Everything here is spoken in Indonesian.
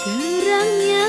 Terangnya